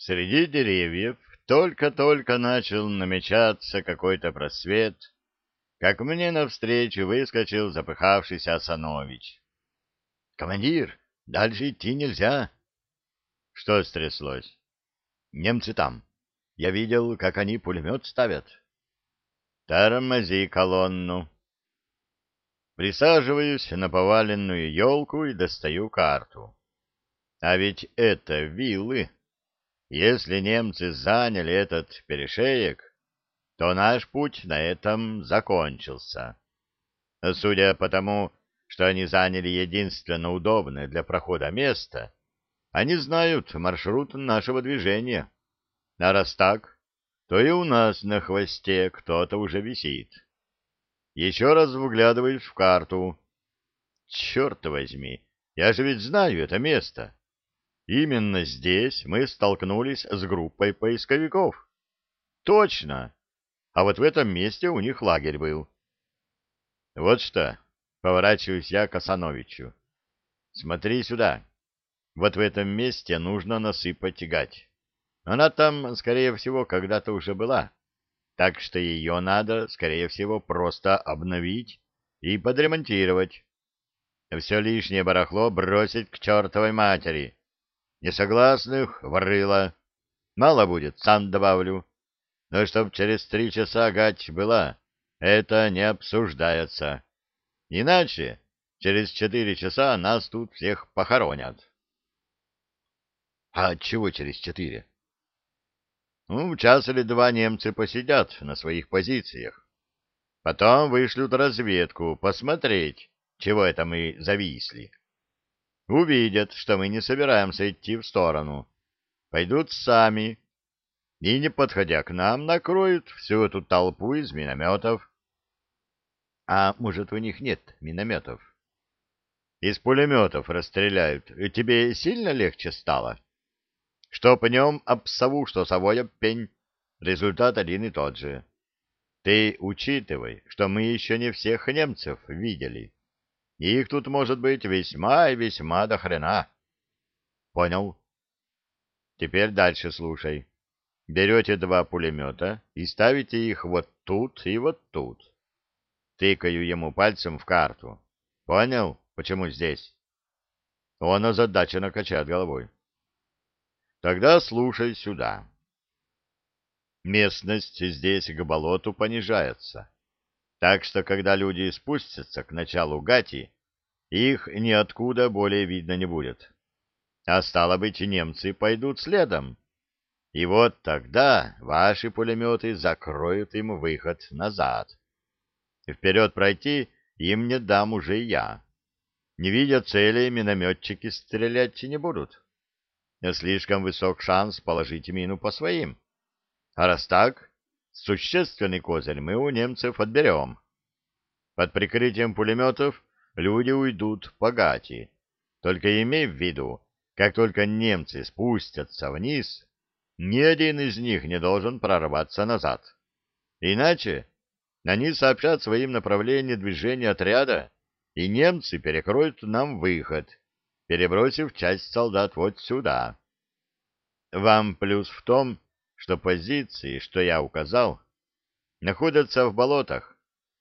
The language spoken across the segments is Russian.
Среди деревьев только-только начал намечаться какой-то просвет, как мне навстречу выскочил запыхавшийся Асанович. — Командир, дальше идти нельзя. — Что стряслось? — Немцы там. Я видел, как они пулемет ставят. — Тормози колонну. Присаживаюсь на поваленную елку и достаю карту. А ведь это виллы. Если немцы заняли этот перешеек, то наш путь на этом закончился. Судя по тому, что они заняли единственно удобное для прохода место, они знают маршрут нашего движения. А раз так, то и у нас на хвосте кто-то уже висит. Еще раз вглядываюсь в карту. Черт возьми, я же ведь знаю это место. Именно здесь мы столкнулись с группой поисковиков. Точно. А вот в этом месте у них лагерь был. Вот что, поворачиваюсь я к Асановичу. Смотри сюда. Вот в этом месте нужно насыпать гать. Она там, скорее всего, когда-то уже была так что ее надо, скорее всего, просто обновить и подремонтировать. Все лишнее барахло бросить к чертовой матери. Несогласных — врыло. Мало будет, сам добавлю. Но чтоб через три часа гать была, это не обсуждается. Иначе через четыре часа нас тут всех похоронят. — А чего через четыре? Ну, час или два немцы посидят на своих позициях. Потом вышлют разведку посмотреть, чего это мы зависли. Увидят, что мы не собираемся идти в сторону. Пойдут сами и, не подходя к нам, накроют всю эту толпу из минометов. А может, у них нет минометов? Из пулеметов расстреляют. И тебе сильно легче стало? — что по нем об сову, что совой об пень. Результат один и тот же. Ты учитывай, что мы еще не всех немцев видели. Их тут может быть весьма и весьма до хрена. Понял. Теперь дальше слушай. Берете два пулемета и ставите их вот тут и вот тут. Тыкаю ему пальцем в карту. Понял, почему здесь? Он озадаченно качает головой. Тогда слушай сюда. Местность здесь к болоту понижается. Так что, когда люди спустятся к началу гати, их ниоткуда более видно не будет. А стало быть, немцы пойдут следом. И вот тогда ваши пулеметы закроют им выход назад. Вперед пройти им не дам уже я. Не видя цели, минометчики стрелять не будут слишком высок шанс положить мину по своим. А раз так, существенный козырь мы у немцев отберем. Под прикрытием пулеметов люди уйдут по гати. Только имей в виду, как только немцы спустятся вниз, ни один из них не должен прорваться назад. Иначе они сообщат своим направлением движения отряда, и немцы перекроют нам выход, перебросив часть солдат вот сюда. Вам плюс в том, что позиции, что я указал, находятся в болотах,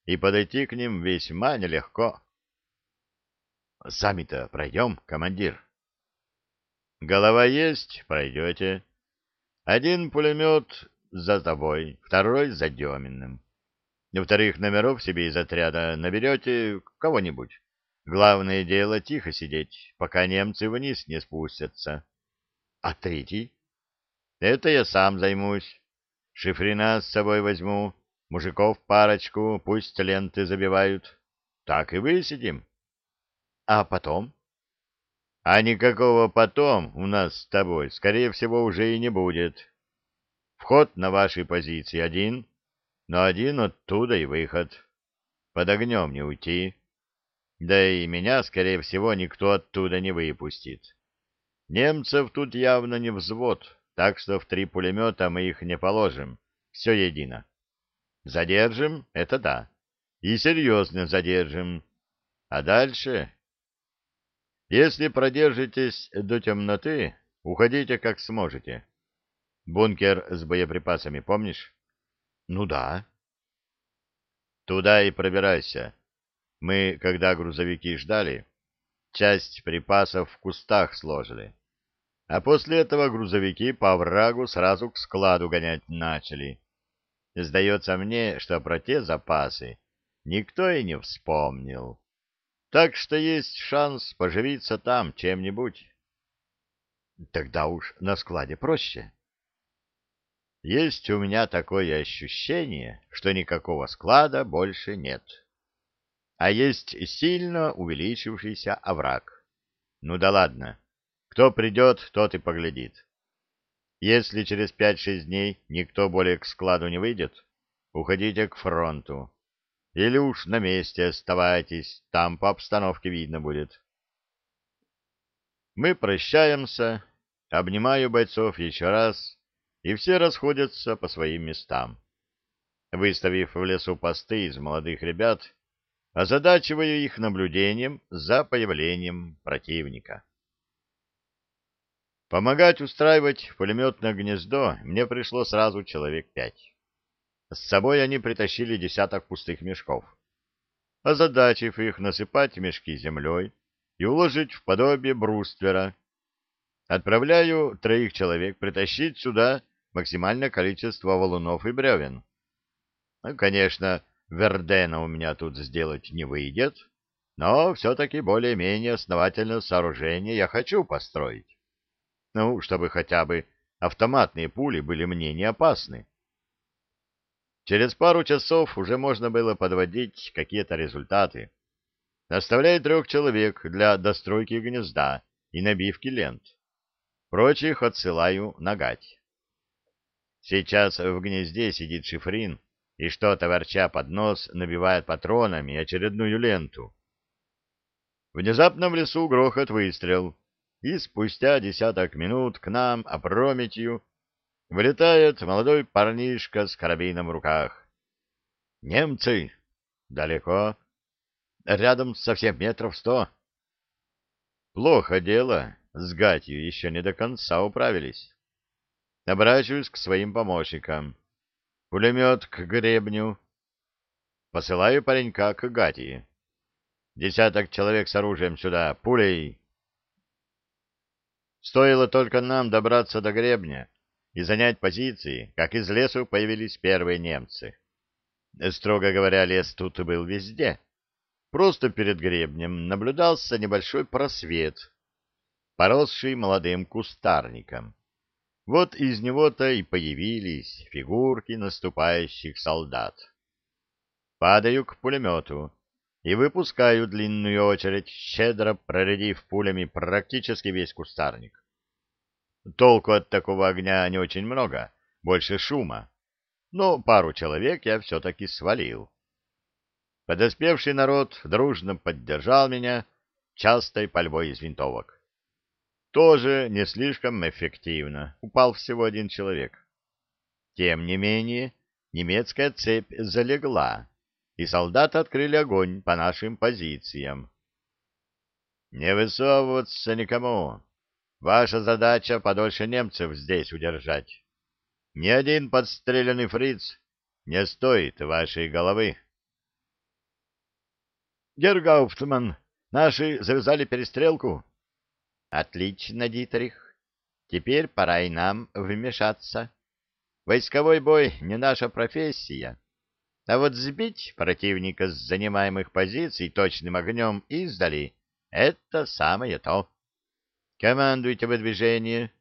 и подойти к ним весьма нелегко. Сами-то пройдем, командир. Голова есть, пройдете. Один пулемет за тобой, второй за Деминым. Во-вторых, номеров себе из отряда наберете кого-нибудь. Главное дело тихо сидеть, пока немцы вниз не спустятся. А третий? Это я сам займусь. Шифрина с собой возьму, мужиков парочку, пусть ленты забивают. Так и высидим. А потом? А никакого потом у нас с тобой, скорее всего, уже и не будет. Вход на вашей позиции один, но один оттуда и выход. Под огнем не уйти. Да и меня, скорее всего, никто оттуда не выпустит. Немцев тут явно не взвод, так что в три пулемета мы их не положим. Все едино. Задержим — это да. И серьезно задержим. А дальше... Если продержитесь до темноты, уходите как сможете. Бункер с боеприпасами, помнишь? Ну да. Туда и пробирайся. Мы, когда грузовики ждали, часть припасов в кустах сложили. А после этого грузовики по оврагу сразу к складу гонять начали. Сдается мне, что про те запасы никто и не вспомнил. Так что есть шанс поживиться там чем-нибудь. Тогда уж на складе проще. Есть у меня такое ощущение, что никакого склада больше нет. А есть сильно увеличившийся овраг. Ну да ладно. Кто придет, тот и поглядит. Если через пять-шесть дней никто более к складу не выйдет, уходите к фронту. Или уж на месте оставайтесь, там по обстановке видно будет. Мы прощаемся, обнимаю бойцов еще раз, и все расходятся по своим местам. Выставив в лесу посты из молодых ребят, озадачиваю их наблюдением за появлением противника. Помогать устраивать пулеметное гнездо мне пришло сразу человек пять. С собой они притащили десяток пустых мешков. Озадачив их насыпать мешки землей и уложить в подобие бруствера, отправляю троих человек притащить сюда максимальное количество валунов и бревен. Ну, конечно, Вердена у меня тут сделать не выйдет, но все-таки более-менее основательное сооружение я хочу построить. Ну, чтобы хотя бы автоматные пули были мне не опасны. Через пару часов уже можно было подводить какие-то результаты. Оставляю трех человек для достройки гнезда и набивки лент. Прочих отсылаю на гать. Сейчас в гнезде сидит шифрин и что-то ворча под нос набивает патронами очередную ленту. Внезапно в лесу грохот выстрел и спустя десяток минут к нам опрометью вылетает молодой парнишка с карабином в руках. «Немцы! Далеко? Рядом совсем метров сто». Плохо дело, с Гатью еще не до конца управились. Обращаюсь к своим помощникам. Пулемет к гребню. Посылаю паренька к Гатии. Десяток человек с оружием сюда, пулей. Стоило только нам добраться до гребня и занять позиции, как из лесу появились первые немцы. Строго говоря, лес тут был везде. Просто перед гребнем наблюдался небольшой просвет, поросший молодым кустарником. Вот из него-то и появились фигурки наступающих солдат. Падаю к пулемету и выпускаю длинную очередь, щедро проредив пулями практически весь кустарник. Толку от такого огня не очень много, больше шума, но пару человек я все-таки свалил. Подоспевший народ дружно поддержал меня частой пальбой из винтовок. Тоже не слишком эффективно, упал всего один человек. Тем не менее, немецкая цепь залегла, и солдаты открыли огонь по нашим позициям. «Не высовываться никому. Ваша задача подольше немцев здесь удержать. Ни один подстреленный фриц не стоит вашей головы». «Гергауптман, наши завязали перестрелку?» «Отлично, Дитрих. Теперь пора и нам вмешаться. Войсковой бой не наша профессия». А вот сбить противника с занимаемых позиций точным огнем издали — это самое то. Командуйте выдвижение.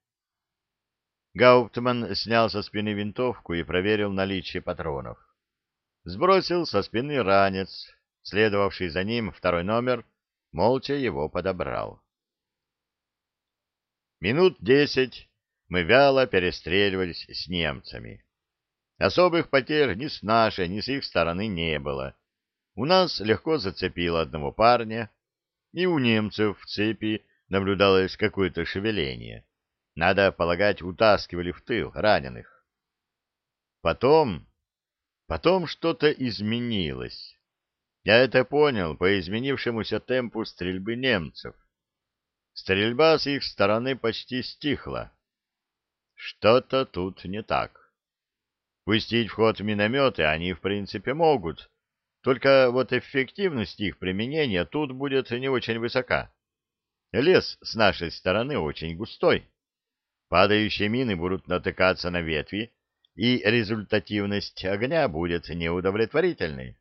Гауптман снял со спины винтовку и проверил наличие патронов. Сбросил со спины ранец, следовавший за ним второй номер, молча его подобрал. Минут десять мы вяло перестреливались с немцами. Особых потерь ни с нашей, ни с их стороны не было. У нас легко зацепило одного парня, и у немцев в цепи наблюдалось какое-то шевеление. Надо полагать, утаскивали в тыл раненых. Потом... Потом что-то изменилось. Я это понял по изменившемуся темпу стрельбы немцев. Стрельба с их стороны почти стихла. что-то тут не так. Пустить в ход минометы они, в принципе, могут, только вот эффективность их применения тут будет не очень высока. Лес с нашей стороны очень густой. Падающие мины будут натыкаться на ветви, и результативность огня будет неудовлетворительной.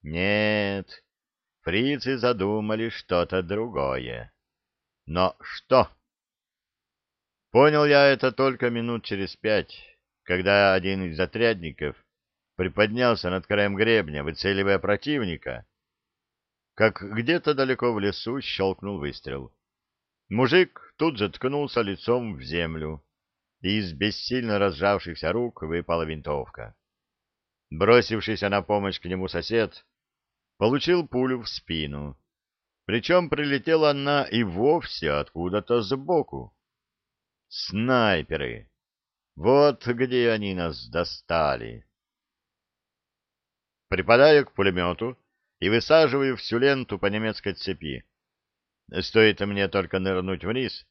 Нет, фрицы задумали что-то другое. Но что? Понял я это только минут через пять, когда один из отрядников приподнялся над краем гребня, выцеливая противника, как где-то далеко в лесу щелкнул выстрел. Мужик тут же ткнулся лицом в землю, и из бессильно разжавшихся рук выпала винтовка. Бросившийся на помощь к нему сосед получил пулю в спину, причем прилетела она и вовсе откуда-то сбоку. Снайперы! Вот где они нас достали! Припадаю к пулемету и высаживаю всю ленту по немецкой цепи. Стоит мне только нырнуть вниз,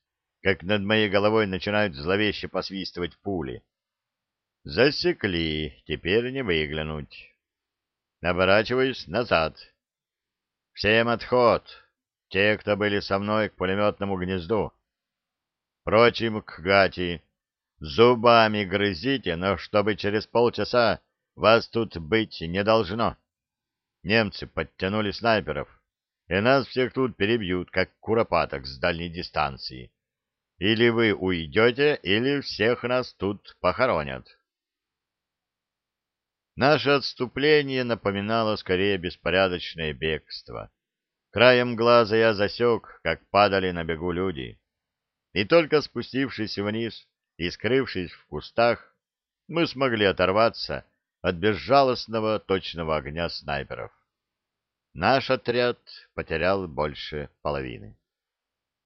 как над моей головой начинают зловеще посвистывать пули. Засекли, теперь не выглянуть. Оборачиваюсь назад. Всем отход. Те, кто были со мной к пулеметному гнезду. Прочим к гати. Зубами грызите, но чтобы через полчаса вас тут быть не должно. Немцы подтянули снайперов, и нас всех тут перебьют, как куропаток с дальней дистанции. Или вы уйдете, или всех нас тут похоронят. Наше отступление напоминало скорее беспорядочное бегство. Краем глаза я засек, как падали на бегу люди. И только спустившись вниз и скрывшись в кустах, мы смогли оторваться от безжалостного точного огня снайперов. Наш отряд потерял больше половины.